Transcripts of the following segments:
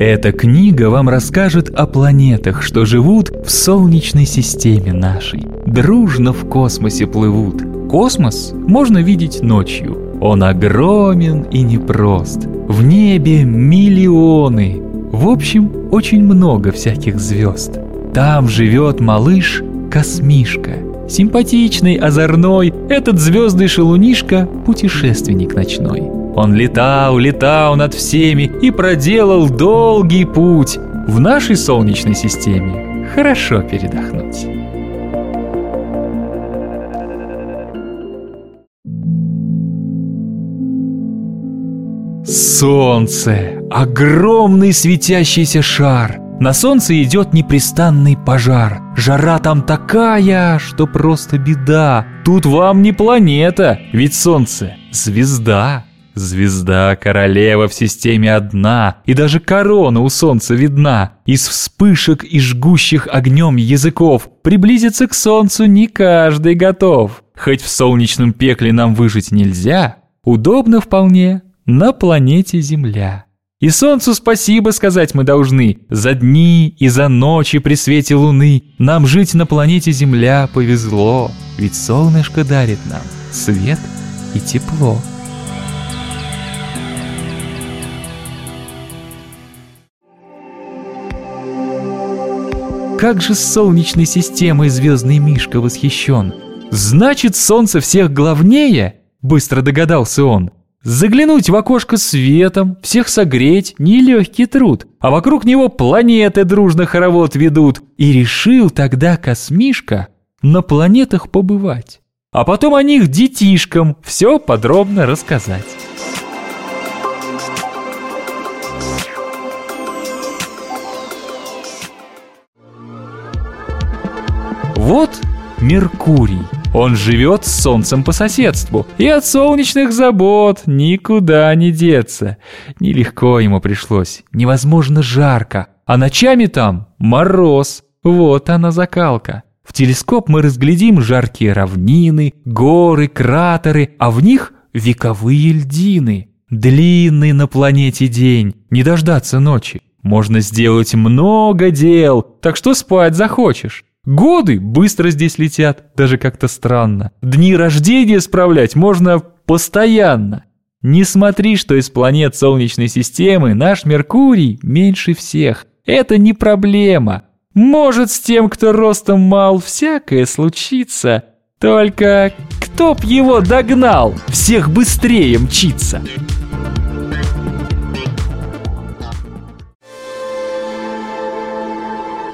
Эта книга вам расскажет о планетах, что живут в Солнечной системе нашей. Дружно в космосе плывут. Космос можно видеть ночью. Он огромен и непрост. В небе миллионы. В общем, очень много всяких звезд. Там живет малыш Космишка. Симпатичный, озорной, этот звездный шалунишка – путешественник ночной. Он летал, летал над всеми и проделал долгий путь. В нашей Солнечной системе хорошо передохнуть. Солнце! Огромный светящийся шар! На солнце идет непрестанный пожар. Жара там такая, что просто беда. Тут вам не планета, ведь солнце — звезда. Звезда королева в системе одна, и даже корона у солнца видна. Из вспышек и жгущих огнем языков приблизиться к солнцу не каждый готов. Хоть в солнечном пекле нам выжить нельзя, удобно вполне на планете Земля. И солнцу спасибо сказать мы должны. За дни и за ночи при свете луны нам жить на планете Земля повезло. Ведь солнышко дарит нам свет и тепло. Как же Солнечной системой звездный Мишка восхищен. Значит, Солнце всех главнее? Быстро догадался он. Заглянуть в окошко светом, всех согреть – нелегкий труд, а вокруг него планеты дружно хоровод ведут. И решил тогда космишка на планетах побывать, а потом о них детишкам все подробно рассказать. Вот Меркурий – он живет с солнцем по соседству, и от солнечных забот никуда не деться. Нелегко ему пришлось, невозможно жарко, а ночами там мороз. Вот она закалка. В телескоп мы разглядим жаркие равнины, горы, кратеры, а в них вековые льдины. Длинный на планете день, не дождаться ночи. Можно сделать много дел, так что спать захочешь. Годы быстро здесь летят, даже как-то странно. Дни рождения справлять можно постоянно. Не смотри, что из планет Солнечной системы наш Меркурий меньше всех. Это не проблема. Может, с тем, кто ростом мал, всякое случится. Только кто б его догнал, всех быстрее мчится.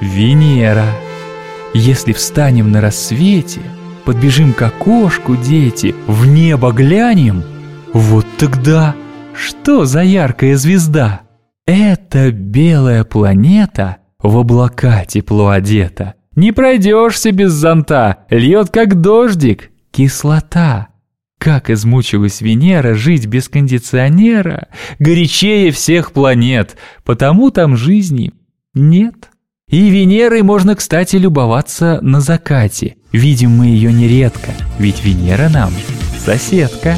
Венера. Если встанем на рассвете, подбежим к окошку, дети, в небо глянем, вот тогда что за яркая звезда? Это белая планета в облака тепло одета. Не пройдешься без зонта, льет как дождик, кислота. Как измучилась Венера жить без кондиционера, горячее всех планет, потому там жизни нет. И Венерой можно, кстати, любоваться на закате. Видим мы ее нередко, ведь Венера нам соседка.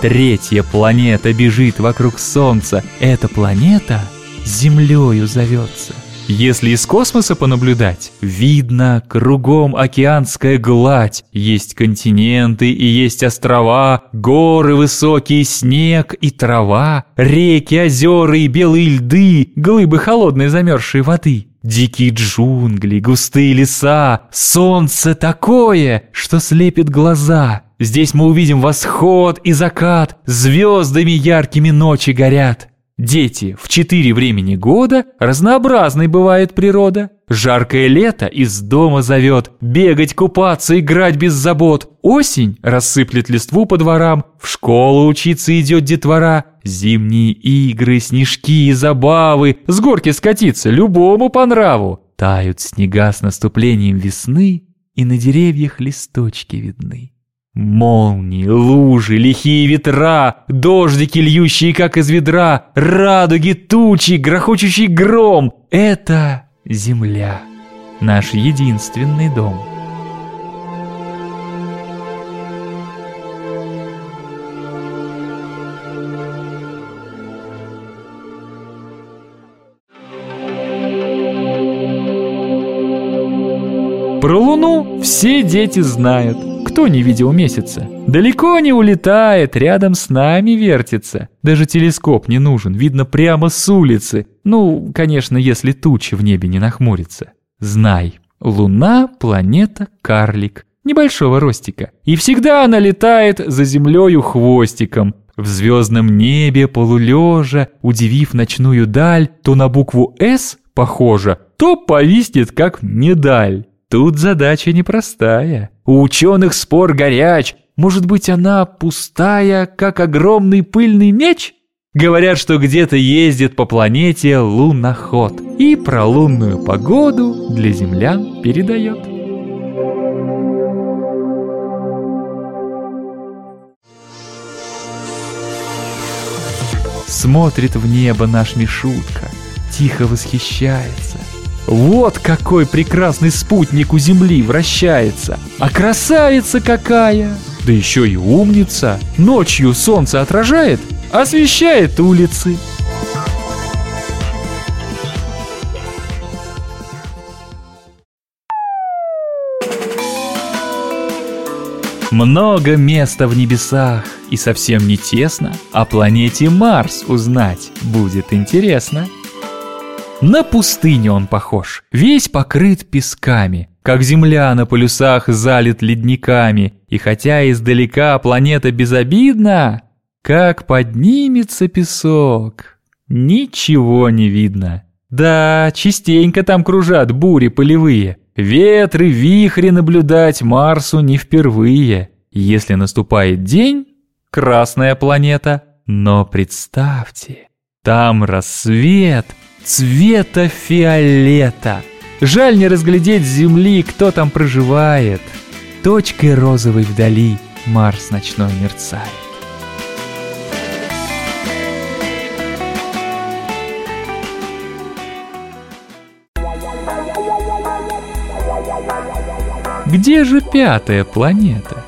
Третья планета бежит вокруг Солнца. Эта планета Землею зовется. Если из космоса понаблюдать, видно кругом океанская гладь, есть континенты и есть острова, горы высокие, снег и трава, реки, озера и белые льды, глыбы холодной замерзшей воды. Дикие джунгли, густые леса, солнце такое, что слепит глаза. Здесь мы увидим восход и закат, звездами яркими ночи горят. Дети, в четыре времени года разнообразной бывает природа. Жаркое лето из дома зовет, бегать, купаться, играть без забот. Осень рассыплет листву по дворам, в школу учиться идет детвора. Зимние игры, снежки и забавы, с горки скатиться любому по нраву. Тают снега с наступлением весны, и на деревьях листочки видны. Молнии, лужи, лихие ветра, дождики, льющие как из ведра, радуги, тучи, грохочущий гром — это земля, наш единственный дом. Про Луну все дети знают. Кто не видел месяца? Далеко не улетает, рядом с нами вертится. Даже телескоп не нужен, видно прямо с улицы. Ну, конечно, если тучи в небе не нахмурится. Знай, Луна – планета-карлик, небольшого ростика. И всегда она летает за землею хвостиком. В звездном небе полулежа, удивив ночную даль, то на букву «С» похожа, то повиснет как медаль. Тут задача непростая. У ученых спор горяч. Может быть, она пустая, как огромный пыльный меч? Говорят, что где-то ездит по планете луноход и про лунную погоду для землян передает. Смотрит в небо наш Мишутка, тихо восхищается – вот какой прекрасный спутник у Земли вращается. А красавица какая! Да еще и умница. Ночью солнце отражает, освещает улицы. Много места в небесах, и совсем не тесно, о планете Марс узнать будет интересно. На пустыню он похож, весь покрыт песками, как земля на полюсах залит ледниками, и хотя издалека планета безобидна, как поднимется песок, ничего не видно. Да, частенько там кружат бури полевые, ветры, вихри наблюдать Марсу не впервые. Если наступает день, красная планета, но представьте, там рассвет — цвета фиолета. Жаль не разглядеть с земли, кто там проживает. Точкой розовой вдали Марс ночной мерцает. Где же пятая планета?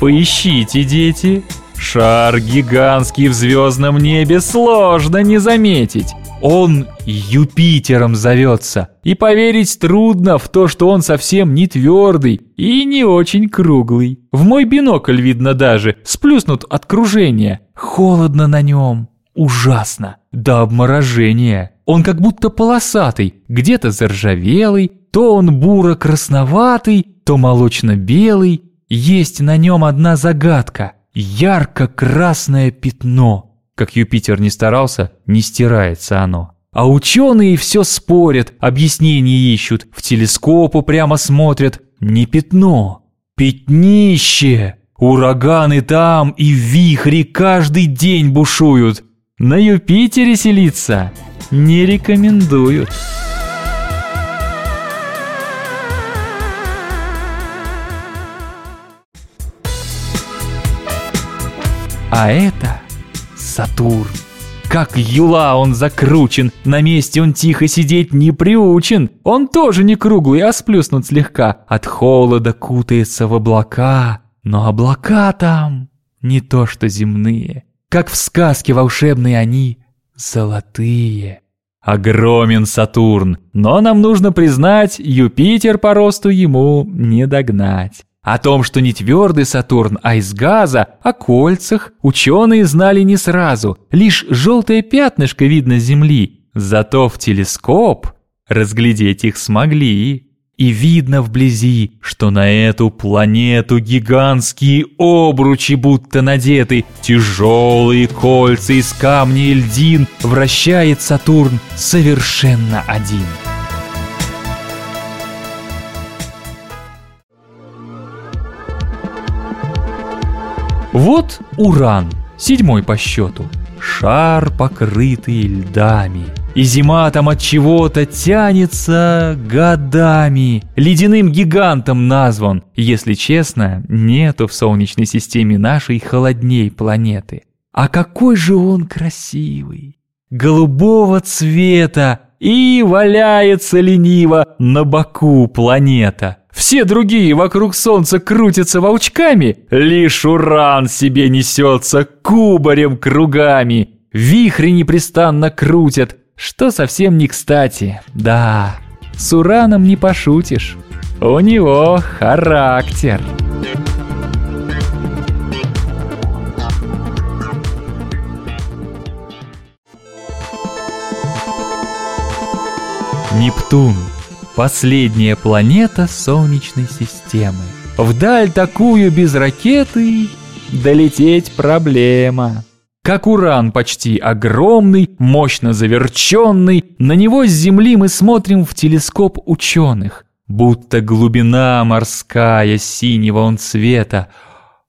Поищите, дети. Шар гигантский в звездном небе сложно не заметить. Он Юпитером зовется. И поверить трудно в то, что он совсем не твердый и не очень круглый. В мой бинокль видно даже, сплюснут от кружения. Холодно на нем. Ужасно. До обморожения. Он как будто полосатый, где-то заржавелый, то он буро-красноватый, то молочно-белый. Есть на нем одна загадка. Ярко-красное пятно. Как Юпитер не старался, не стирается оно. А ученые все спорят, объяснения ищут, в телескопу прямо смотрят. Не пятно, пятнище. Ураганы там и вихри каждый день бушуют. На Юпитере селиться не рекомендуют. А это Сатурн. Как юла он закручен, на месте он тихо сидеть не приучен. Он тоже не круглый, а сплюснут слегка. От холода кутается в облака. Но облака там не то что земные. Как в сказке волшебной они золотые. Огромен Сатурн, но нам нужно признать, Юпитер по росту ему не догнать. О том, что не твердый Сатурн, а из газа, о кольцах ученые знали не сразу, лишь желтое пятнышко видно Земли. Зато в телескоп разглядеть их смогли. И видно вблизи, что на эту планету гигантские обручи будто надеты, тяжелые кольца из камня и льдин вращает Сатурн совершенно один. Вот Уран, седьмой по счету. Шар, покрытый льдами. И зима там от чего-то тянется годами. Ледяным гигантом назван. Если честно, нету в Солнечной системе нашей холодней планеты. А какой же он красивый! Голубого цвета и валяется лениво на боку планета. Все другие вокруг Солнца крутятся волчками, лишь Уран себе несется кубарем кругами. Вихри непрестанно крутят, что совсем не кстати. Да, с Ураном не пошутишь. У него характер. Нептун – последняя планета Солнечной системы. Вдаль такую без ракеты долететь проблема. Как Уран почти огромный, мощно заверченный, на него с Земли мы смотрим в телескоп ученых. Будто глубина морская, синего он цвета.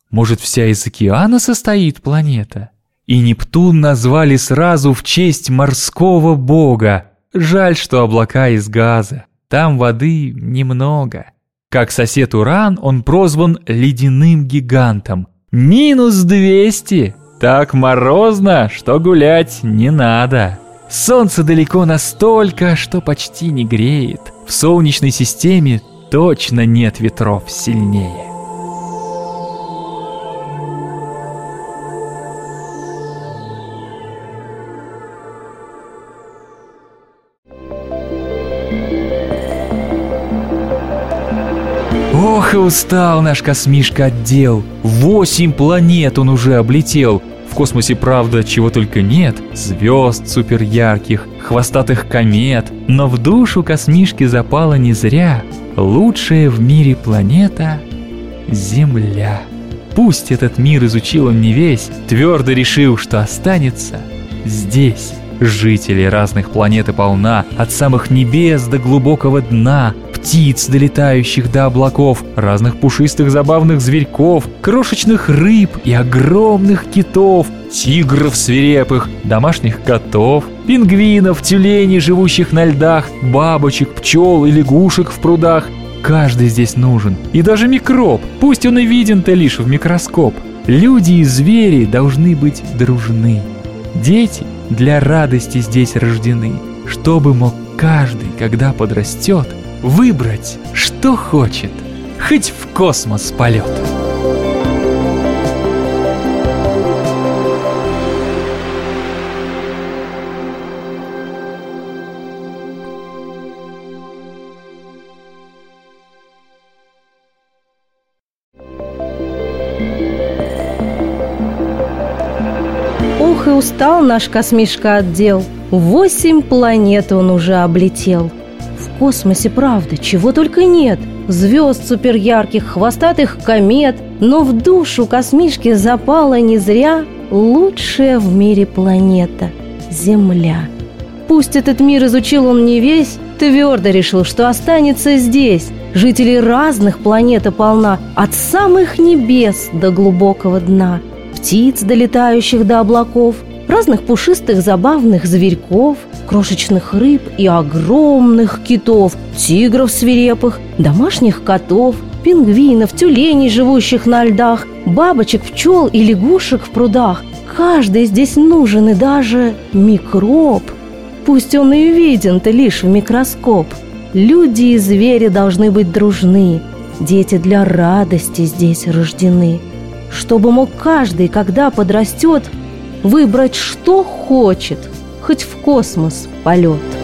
Может, вся из океана состоит планета? И Нептун назвали сразу в честь морского бога. Жаль, что облака из газа. Там воды немного. Как сосед Уран, он прозван ледяным гигантом. Минус двести. Так морозно, что гулять не надо. Солнце далеко настолько, что почти не греет. В Солнечной системе точно нет ветров сильнее. Ох и устал наш космишка отдел. Восемь планет он уже облетел. В космосе, правда, чего только нет. Звезд суперярких, хвостатых комет. Но в душу космишки запала не зря. Лучшая в мире планета — Земля. Пусть этот мир изучил он не весь, твердо решил, что останется здесь. Жителей разных планет и полна, от самых небес до глубокого дна, птиц, долетающих до облаков, разных пушистых забавных зверьков, крошечных рыб и огромных китов, тигров свирепых, домашних котов, пингвинов, тюленей, живущих на льдах, бабочек, пчел и лягушек в прудах. Каждый здесь нужен. И даже микроб, пусть он и виден-то лишь в микроскоп. Люди и звери должны быть дружны. Дети для радости здесь рождены, чтобы мог каждый, когда подрастет, выбрать, что хочет, хоть в космос полет. Ох и устал наш космишка отдел. Восемь планет он уже облетел космосе, правда, чего только нет. Звезд суперярких, хвостатых комет. Но в душу космишки запала не зря лучшая в мире планета – Земля. Пусть этот мир изучил он не весь, твердо решил, что останется здесь. Жителей разных планета полна, от самых небес до глубокого дна. Птиц, долетающих до облаков, разных пушистых забавных зверьков – крошечных рыб и огромных китов, тигров свирепых, домашних котов, пингвинов, тюленей, живущих на льдах, бабочек, пчел и лягушек в прудах. Каждый здесь нужен и даже микроб. Пусть он и виден-то лишь в микроскоп. Люди и звери должны быть дружны. Дети для радости здесь рождены. Чтобы мог каждый, когда подрастет, выбрать, что хочет – хоть в космос полет.